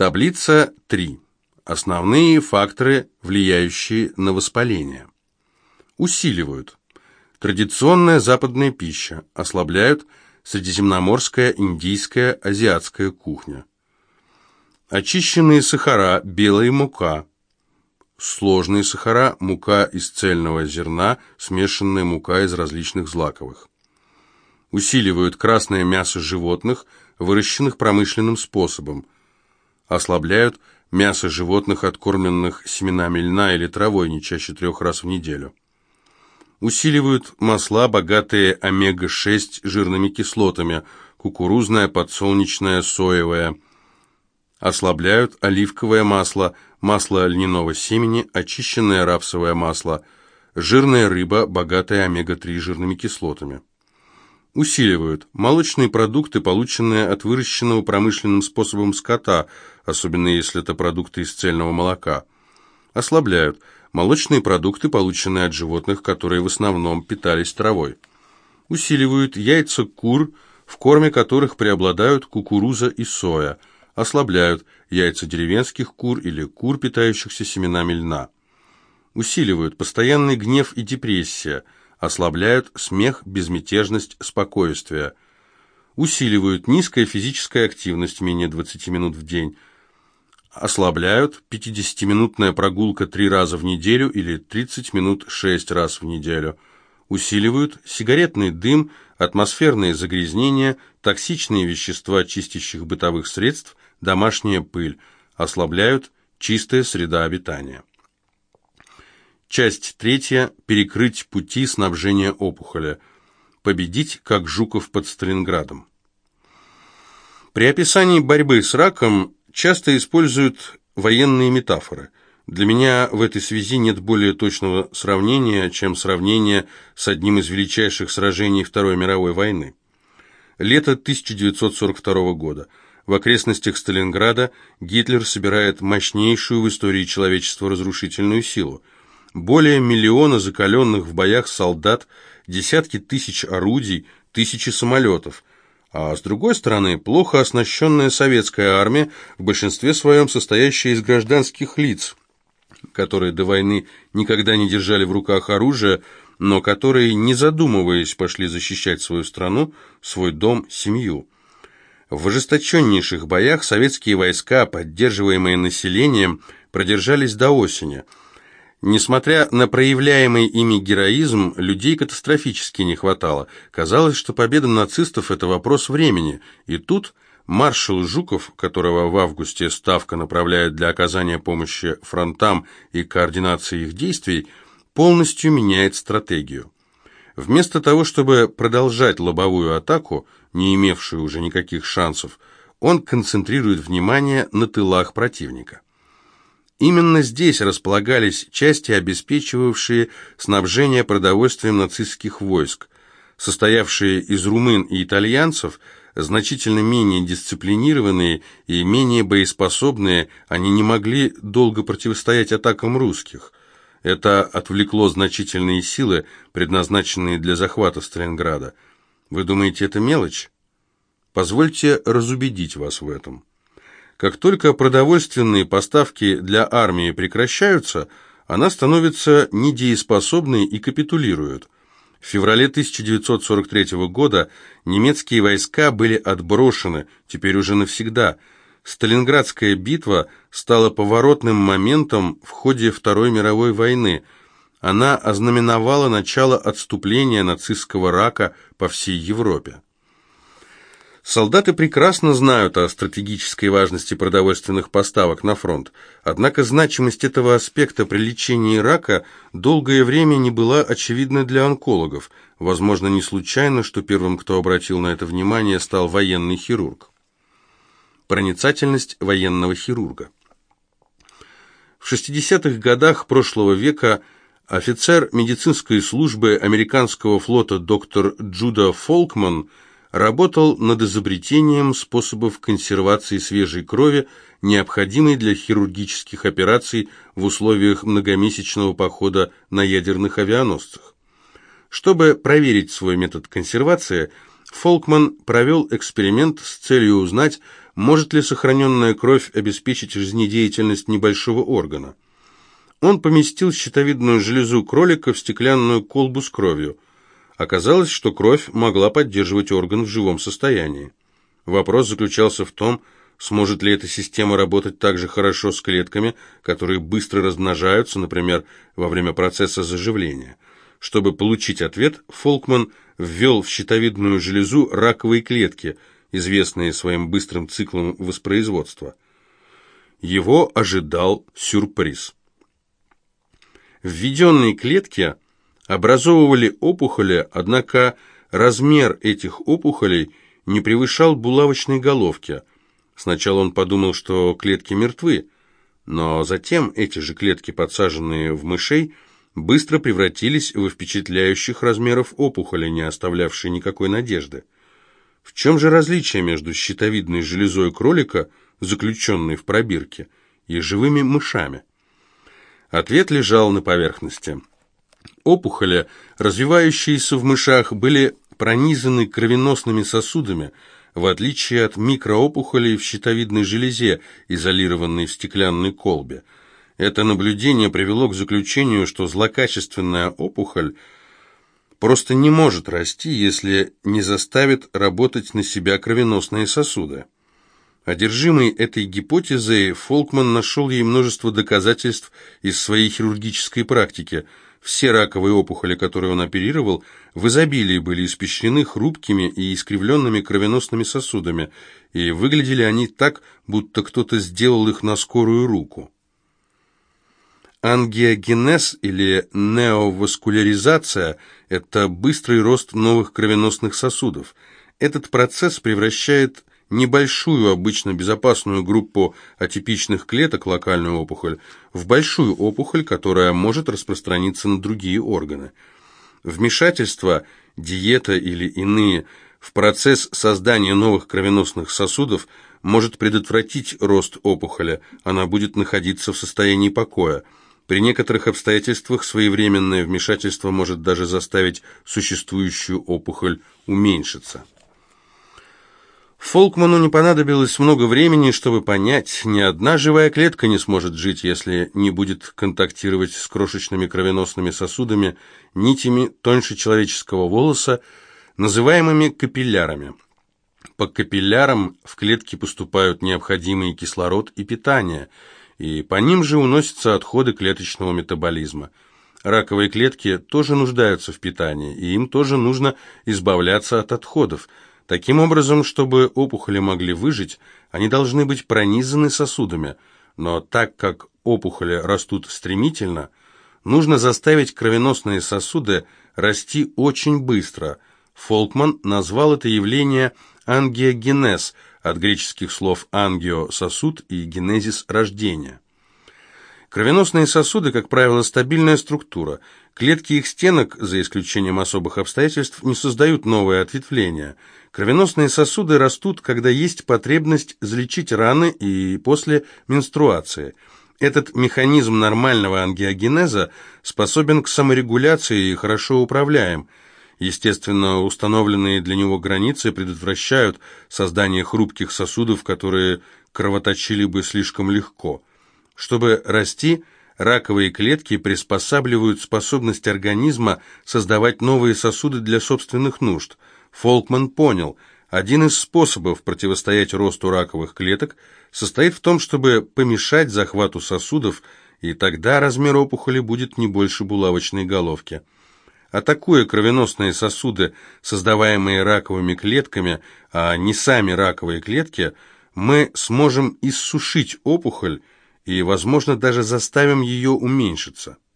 Таблица 3. Основные факторы, влияющие на воспаление. Усиливают. Традиционная западная пища. Ослабляют средиземноморская, индийская, азиатская кухня. Очищенные сахара, белая мука. Сложные сахара, мука из цельного зерна, смешанная мука из различных злаковых. Усиливают красное мясо животных, выращенных промышленным способом. Ослабляют мясо животных, откормленных семенами льна или травой не чаще трех раз в неделю. Усиливают масла, богатые омега-6 жирными кислотами, кукурузное, подсолнечное, соевое. Ослабляют оливковое масло, масло льняного семени, очищенное рапсовое масло, жирная рыба, богатая омега-3 жирными кислотами. Усиливают молочные продукты, полученные от выращенного промышленным способом скота, особенно если это продукты из цельного молока. Ослабляют молочные продукты, полученные от животных, которые в основном питались травой. Усиливают яйца кур, в корме которых преобладают кукуруза и соя. Ослабляют яйца деревенских кур или кур, питающихся семенами льна. Усиливают постоянный гнев и депрессия. Ослабляют смех, безмятежность, спокойствие. Усиливают низкая физическая активность, менее 20 минут в день ослабляют 50-минутная прогулка 3 раза в неделю или 30 минут 6 раз в неделю, усиливают сигаретный дым, атмосферные загрязнения, токсичные вещества чистящих бытовых средств, домашняя пыль, ослабляют чистая среда обитания. Часть третья. Перекрыть пути снабжения опухоли. Победить, как Жуков под Сталинградом. При описании борьбы с раком часто используют военные метафоры. Для меня в этой связи нет более точного сравнения, чем сравнение с одним из величайших сражений Второй мировой войны. Лето 1942 года. В окрестностях Сталинграда Гитлер собирает мощнейшую в истории человечества разрушительную силу. Более миллиона закаленных в боях солдат, десятки тысяч орудий, тысячи самолетов – а с другой стороны, плохо оснащенная советская армия, в большинстве своем состоящая из гражданских лиц, которые до войны никогда не держали в руках оружие, но которые, не задумываясь, пошли защищать свою страну, свой дом, семью. В ожесточеннейших боях советские войска, поддерживаемые населением, продержались до осени – Несмотря на проявляемый ими героизм, людей катастрофически не хватало. Казалось, что победа нацистов – это вопрос времени. И тут маршал Жуков, которого в августе Ставка направляет для оказания помощи фронтам и координации их действий, полностью меняет стратегию. Вместо того, чтобы продолжать лобовую атаку, не имевшую уже никаких шансов, он концентрирует внимание на тылах противника. Именно здесь располагались части, обеспечивавшие снабжение продовольствием нацистских войск. Состоявшие из румын и итальянцев, значительно менее дисциплинированные и менее боеспособные, они не могли долго противостоять атакам русских. Это отвлекло значительные силы, предназначенные для захвата Сталинграда. Вы думаете, это мелочь? Позвольте разубедить вас в этом. Как только продовольственные поставки для армии прекращаются, она становится недееспособной и капитулирует. В феврале 1943 года немецкие войска были отброшены, теперь уже навсегда. Сталинградская битва стала поворотным моментом в ходе Второй мировой войны. Она ознаменовала начало отступления нацистского рака по всей Европе. Солдаты прекрасно знают о стратегической важности продовольственных поставок на фронт, однако значимость этого аспекта при лечении рака долгое время не была очевидна для онкологов. Возможно, не случайно, что первым, кто обратил на это внимание, стал военный хирург. Проницательность военного хирурга. В 60-х годах прошлого века офицер медицинской службы американского флота доктор Джуда Фолкман – работал над изобретением способов консервации свежей крови, необходимой для хирургических операций в условиях многомесячного похода на ядерных авианосцах. Чтобы проверить свой метод консервации, Фолкман провел эксперимент с целью узнать, может ли сохраненная кровь обеспечить жизнедеятельность небольшого органа. Он поместил щитовидную железу кролика в стеклянную колбу с кровью. Оказалось, что кровь могла поддерживать орган в живом состоянии. Вопрос заключался в том, сможет ли эта система работать так же хорошо с клетками, которые быстро размножаются, например, во время процесса заживления. Чтобы получить ответ, Фолкман ввел в щитовидную железу раковые клетки, известные своим быстрым циклом воспроизводства. Его ожидал сюрприз. Введенные клетки образовывали опухоли, однако размер этих опухолей не превышал булавочной головки. Сначала он подумал, что клетки мертвы, но затем эти же клетки, подсаженные в мышей, быстро превратились в впечатляющих размеров опухоли, не оставлявшие никакой надежды. В чем же различие между щитовидной железой кролика, заключенной в пробирке, и живыми мышами? Ответ лежал на поверхности. Опухоли, развивающиеся в мышах, были пронизаны кровеносными сосудами, в отличие от микроопухолей в щитовидной железе, изолированной в стеклянной колбе. Это наблюдение привело к заключению, что злокачественная опухоль просто не может расти, если не заставит работать на себя кровеносные сосуды. Одержимый этой гипотезой, Фолкман нашел ей множество доказательств из своей хирургической практики. Все раковые опухоли, которые он оперировал, в изобилии были испещрены хрупкими и искривленными кровеносными сосудами, и выглядели они так, будто кто-то сделал их на скорую руку. Ангиогенез или неоваскуляризация – это быстрый рост новых кровеносных сосудов. Этот процесс превращает небольшую, обычно безопасную группу атипичных клеток, локальную опухоль, в большую опухоль, которая может распространиться на другие органы. Вмешательство, диета или иные в процесс создания новых кровеносных сосудов может предотвратить рост опухоли, она будет находиться в состоянии покоя. При некоторых обстоятельствах своевременное вмешательство может даже заставить существующую опухоль уменьшиться. Фолкману не понадобилось много времени, чтобы понять, ни одна живая клетка не сможет жить, если не будет контактировать с крошечными кровеносными сосудами, нитями тоньше человеческого волоса, называемыми капиллярами. По капиллярам в клетки поступают необходимый кислород и питание, и по ним же уносятся отходы клеточного метаболизма. Раковые клетки тоже нуждаются в питании, и им тоже нужно избавляться от отходов – Таким образом, чтобы опухоли могли выжить, они должны быть пронизаны сосудами, но так как опухоли растут стремительно, нужно заставить кровеносные сосуды расти очень быстро. Фолкман назвал это явление ангиогенез, от греческих слов ангио – сосуд и генезис – рождение. Кровеносные сосуды, как правило, стабильная структура. Клетки их стенок, за исключением особых обстоятельств, не создают новые ответвления – Кровеносные сосуды растут, когда есть потребность залечить раны и после менструации. Этот механизм нормального ангиогенеза способен к саморегуляции и хорошо управляем. Естественно, установленные для него границы предотвращают создание хрупких сосудов, которые кровоточили бы слишком легко. Чтобы расти, раковые клетки приспосабливают способность организма создавать новые сосуды для собственных нужд – Фолкман понял, один из способов противостоять росту раковых клеток состоит в том, чтобы помешать захвату сосудов, и тогда размер опухоли будет не больше булавочной головки. Атакуя кровеносные сосуды, создаваемые раковыми клетками, а не сами раковые клетки, мы сможем иссушить опухоль и, возможно, даже заставим ее уменьшиться.